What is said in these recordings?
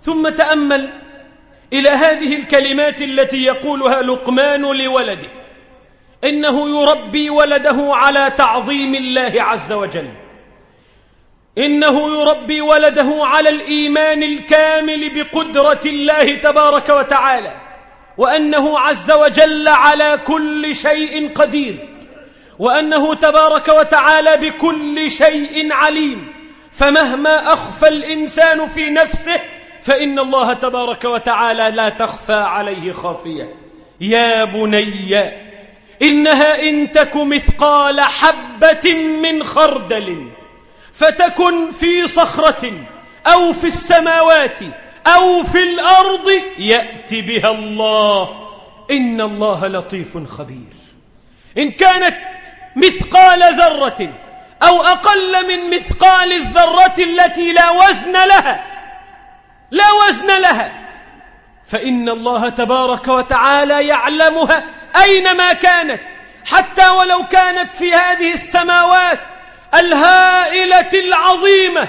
ثم تأمل إلى هذه الكلمات التي يقولها لقمان لولده إنه يربي ولده على تعظيم الله عز وجل. إنه يربي ولده على الإيمان الكامل بقدرة الله تبارك وتعالى وأنه عز وجل على كل شيء قدير وأنه تبارك وتعالى بكل شيء عليم. فمهما أخفى الإنسان في نفسه فإن الله تبارك وتعالى لا تخفى عليه خافية. يا بني إنها إن تك مثقال حبة من خردل فتكن في صخرة أو في السماوات أو في الأرض يأتي بها الله. إن الله لطيف خبير. إن كانت مثقال ذرة أو أقل من مثقال الذرة التي لا وزن لها لا وزن لها. فإن الله تبارك وتعالى يعلمها أينما كانت حتى ولو كانت في هذه السماوات الهائلة العظيمة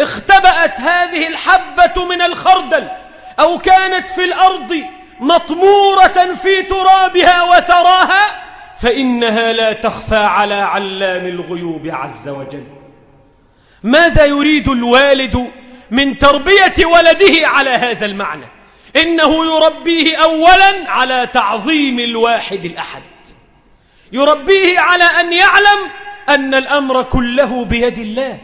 اختبأت هذه الحبة من الخردل أو كانت في الأرض مطمورة في ترابها وثراها فإنها لا تخفى على علام الغيوب عز وجل. ماذا يريد الوالد من تربية ولده على هذا المعنى. إنه يربيه أولا على تعظيم الواحد الأحد. يربيه على أن يعلم أن الأمر كله بيد الله.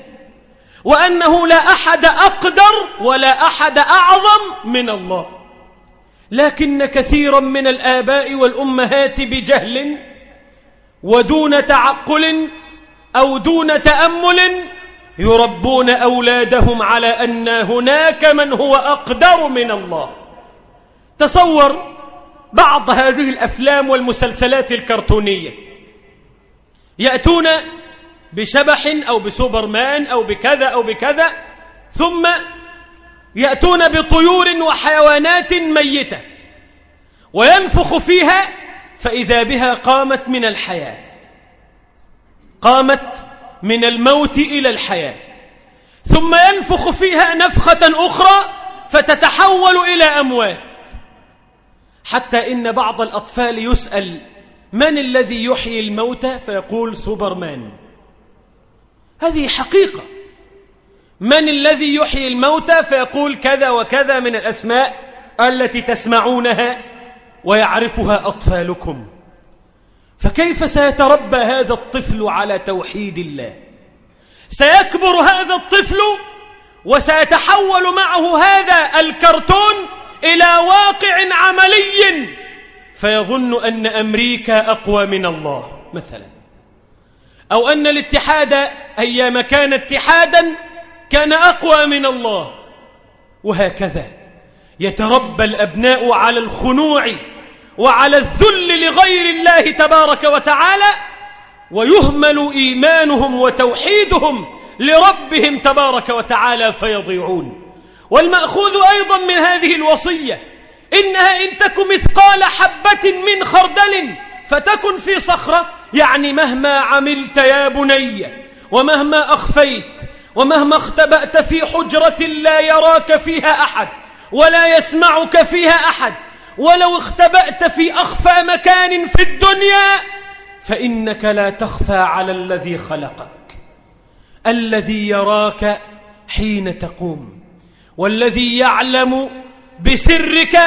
وأنه لا أحد أقدر ولا أحد أعظم من الله. لكن كثيرا من الآباء والأمهات بجهل ودون تعقل أو دون تأمل يربون أولادهم على أن هناك من هو أقدر من الله. تصور بعض هذه الأفلام والمسلسلات الكرتونية. يأتون بشبح أو بسوبرمان أو بكذا أو بكذا ثم يأتون بطيور وحيوانات ميتة. وينفخ فيها فإذا بها قامت من الحياة. قامت من الموت إلى الحياة. ثم ينفخ فيها نفخة أخرى فتتحول إلى أموات. حتى إن بعض الأطفال يسأل من الذي يحيي الموتى فيقول سوبرمان. هذه حقيقة. من الذي يحيي الموتى فيقول كذا وكذا من الأسماء التي تسمعونها ويعرفها أطفالكم. فكيف سيتربى هذا الطفل على توحيد الله؟ سيكبر هذا الطفل وسيتحول معه هذا الكرتون إلى واقع عملي. فيظن أن أمريكا أقوى من الله مثلا. أو أن الاتحاد أيام كان اتحادا كان أقوى من الله. وهكذا يتربى الأبناء على الخنوع وعلى الذل لغير الله تبارك وتعالى ويهمل إيمانهم وتوحيدهم لربهم تبارك وتعالى فيضيعون. والمأخوذ أيضا من هذه الوصية إنها إن تك مثقال حبة من خردل فتكن في صخرة يعني مهما عملت يا بني ومهما أخفيت ومهما اختبأت في حجرة لا يراك فيها أحد ولا يسمعك فيها أحد ولو اختبأت في أخفى مكان في الدنيا فإنك لا تخفى على الذي خلقك. الذي يراك حين تقوم والذي يعلم بسرك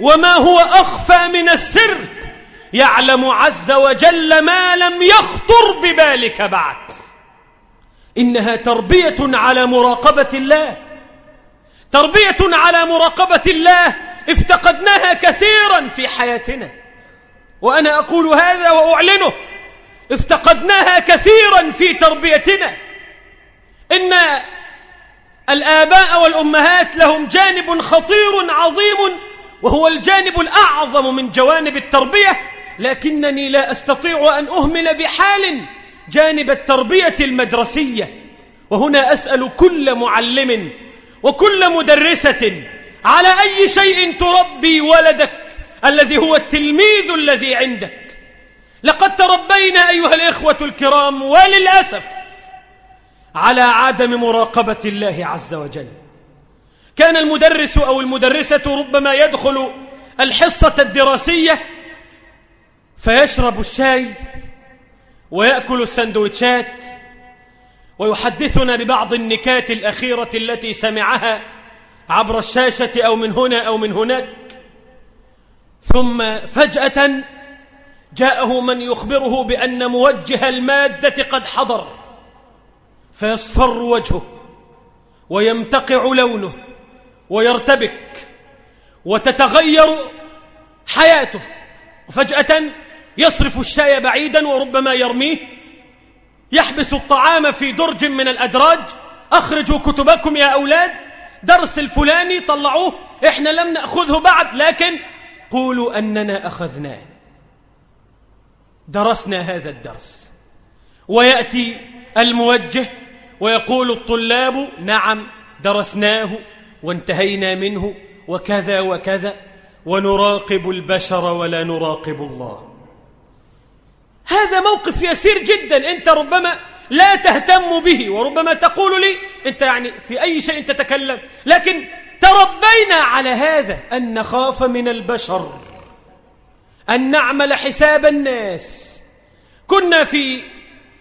وما هو أخفى من السر. يعلم عز وجل ما لم يخطر ببالك بعد. إنها تربية على مراقبة الله. تربية على مراقبة الله افتقدناها كثيرا في حياتنا. وأنا أقول هذا وأعلنه. افتقدناها كثيرا في تربيتنا. إن الآباء والأمهات لهم جانب خطير عظيم وهو الجانب الأعظم من جوانب التربية. لكنني لا أستطيع أن أهمل بحال جانب التربية المدرسية. وهنا أسأل كل معلم وكل مدرسة على أي شيء تربي ولدك الذي هو التلميذ الذي عندك. لقد تربينا أيها الإخوة الكرام وللأسف على عدم مراقبة الله عز وجل. كان المدرس أو المدرسة ربما يدخل الحصة الدراسية فيشرب الشاي ويأكل السندوتشات ويحدثنا ببعض النكات الأخيرة التي سمعها عبر الشاشة أو من هنا أو من هناك. ثم فجأة جاءه من يخبره بأن موجه المادة قد حضر فيصفر وجهه ويمتقع لونه ويرتبك وتتغير حياته. وفجأة يصرف الشاي بعيدا وربما يرميه يحبس الطعام في درج من الأدراج. أخرجوا كتبكم يا أولاد. درس الفلاني طلعوه إحنا لم نأخذه بعد لكن قولوا أننا أخذناه. درسنا هذا الدرس. ويأتي الموجه ويقول الطلاب نعم درسناه وانتهينا منه وكذا وكذا ونراقب البشر ولا نراقب الله. هذا موقف يسير جدا أنت ربما لا تهتم به. وربما تقول لي أنت يعني في أي شيء تتكلم. لكن تربينا على هذا أن نخاف من البشر أن نعمل حساب الناس. كنا في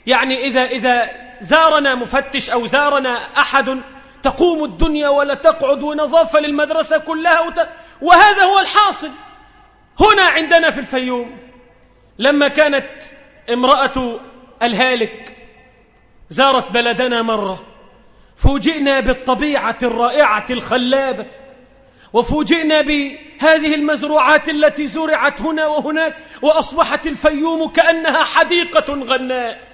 يعني إذا, إذا زارنا مفتش أو زارنا أحد تقوم الدنيا ولا تقعد ونظافة للمدرسة كلها وت... وهذا هو الحاصل. هنا عندنا في الفيوم لما كانت امرأة الهالك زارت بلدنا مرة. فوجئنا بالطبيعة الرائعة الخلابة. وفوجئنا بهذه المزروعات التي زرعت هنا وهناك وأصبحت الفيوم كأنها حديقة غناء.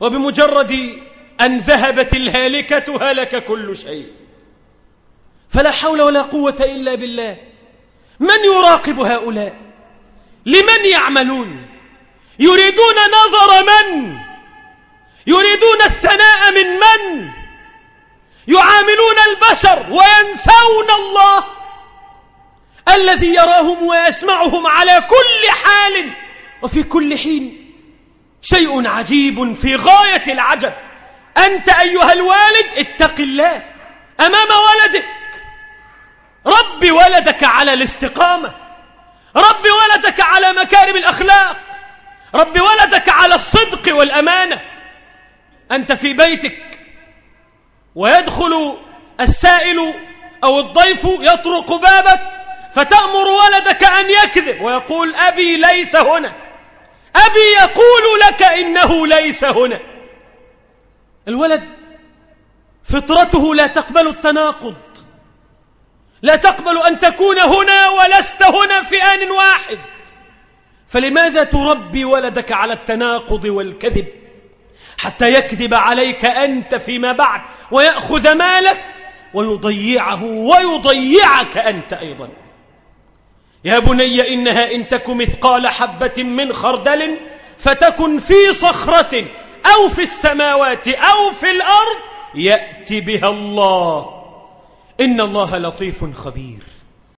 وبمجرد أن ذهبت الهالكة هلك كل شيء. فلا حول ولا قوة إلا بالله. من يراقب هؤلاء؟ لمن يعملون؟ يريدون نظر من؟ يريدون الثناء من من؟ يعاملون البشر وينسون الله. الذي يراهم ويسمعهم على كل حال وفي كل حين. شيء عجيب في غاية العجب. أنت أيها الوالد اتق الله. أمام ولدك. رب ولدك على الاستقامة. رب ولدك على مكارم الأخلاق. رب ولدك على الصدق والأمانة. أنت في بيتك. ويدخل السائل أو الضيف يطرق بابك فتأمر ولدك أن يكذب ويقول أبي ليس هنا. أبي يقول لك إنه ليس هنا. الولد فطرته لا تقبل التناقض. لا تقبل أن تكون هنا ولست هنا في آن واحد. فلماذا تربي ولدك على التناقض والكذب؟ حتى يكذب عليك أنت فيما بعد ويأخذ مالك ويضيعه ويضيعك أنت أيضا. يا بني إنها إن تك مثقال حبة من خردل فتكن في صخرة أو في السماوات أو في الأرض يأتي بها الله. إن الله لطيف خبير.